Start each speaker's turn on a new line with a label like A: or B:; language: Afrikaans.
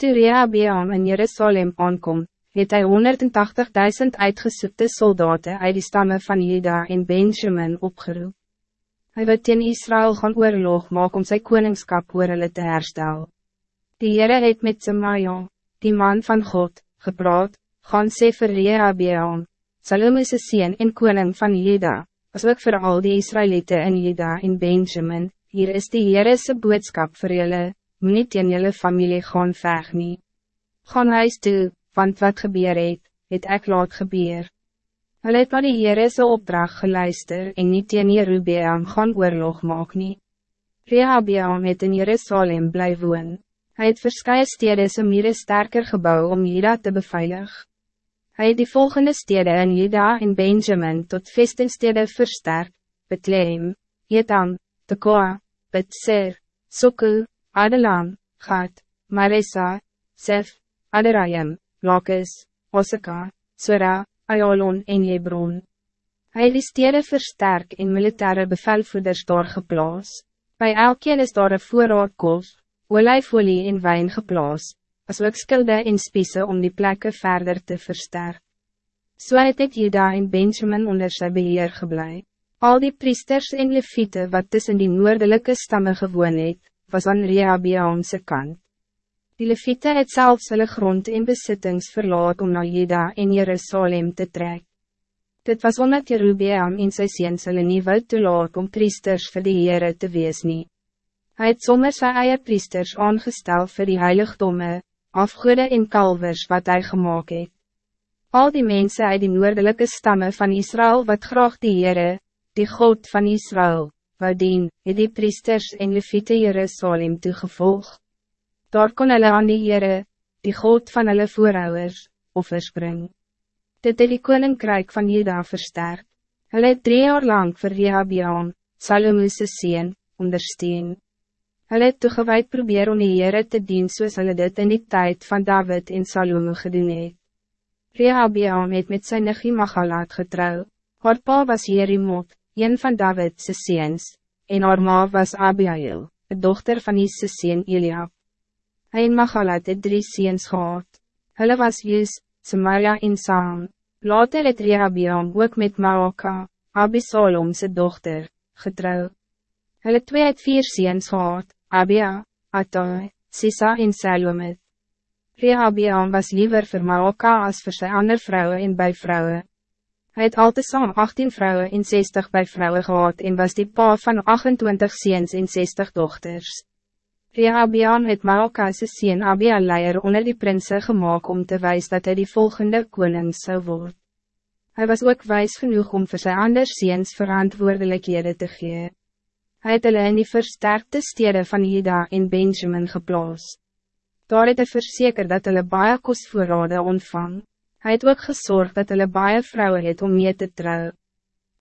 A: Toe Rehabeam in Jerusalem aankom, het hy 180.000 uitgesoekte soldaten uit die stammen van Juda en Benjamin opgeroep. Hij wil teen Israël gaan oorlog maak om zijn koningskap oor hulle te herstel. Die Heere het met Semaja, die man van God, gepraat, gaan sê vir Rehabeam, Salome se sien en koning van Juda, as ook vir al die Israëlieten in Juda en Benjamin, hier is die Heerese boodskap vir julle, moet niet in jullie familie gaan veg nie. Gaan huis toe, want wat gebeur het, het ek laat gebeur. Hulle het maar die Heerese opdracht geluister en niet in Jerubeam gaan oorlog maak nie. Rehabeam het in Jerusalem bly woon. Hy het verskye stede se mire sterker gebouw om Juda te beveilig. Hij het die volgende stede in Juda en Benjamin tot vestingstede versterk, Bethlehem, Etam, Tekoa, Betser, Soku, Adelam, Gad, Maresa, Sef, Aderayim, Lakis, Osaka, Sora, Ayalon en Hebron. Hij het die stede versterk en militaire bevelvoerders daar geplaas. Bij elkeen is daar een voorraad kof, olijfolie en wijn geplaas, as ook skilde en spiese om die plekken verder te versterken. So het het Juda en Benjamin onder sy beheer geblei. Al die priesters en leviete wat tussen die noordelijke stammen gewoon het, was aan Rehabeamse kant. Die Levite het zelfs hulle grond en besittings verlaat om naar Juda en Jerusalem te trek. Dit was omdat Jerubeam en sy seens hulle nie wil toelaat om priesters vir die Heere te wees nie. Hy het sommer sy eie priesters aangestel vir die heiligdomme, afgoede en kalvers wat hij gemaakt het. Al die mensen uit die noordelijke stammen van Israël wat graag die Heere, die God van Israël, wou dien, het die priesters en leviete Jerusalem toegevolg. Daar kon hulle aan die Heere, die God van hulle voorouders, offers bring. Dit het die koninkrijk van Juda versterk. Hulle het drie jaar lang vir Rehabeam, Salomoese seen, ondersteun. Hulle het toegewijd probeer om die Heere te dien soos hulle dit in die tijd van David en Salomo gedoen het. Rehabeam het met sy nigie Magalaat getrouw. Haar pa was Jerimot, een van Davidse seens, en haar ma was Abiail, de dochter van Isse seen Eliab. Hy en Magalat het drie seens gehad. Hulle was Jus, Samaria en Saam. Later het Rehabeam ook met Maoka, Abisalomse dochter, getrouw. Hulle twee het vier seens gehad, Abia, Atai, Sisa en Salomit. Rehabeam was liever voor Maoka als voor zijn andere vrouwen en bij vrouwen. Hij het altijd saam 18 vrouwen en 60 bij vrouwen gehad en was die pa van 28 ziens en 60 dochters. Rehabeam het Maokase sien Abia leier onder die prinsen gemaakt om te wijzen dat hij die volgende koning zou worden. Hij was ook wijs genoeg om voor zijn anders ziens verantwoordelijkheden te geven. Hij het hulle in die versterkte steden van Juda en Benjamin geplaatst. Daar het hy verseker dat hulle baie kostvoorrade ontvang. Hij het ook gezorgd dat hulle baie vrouwen het om mee te trouwen.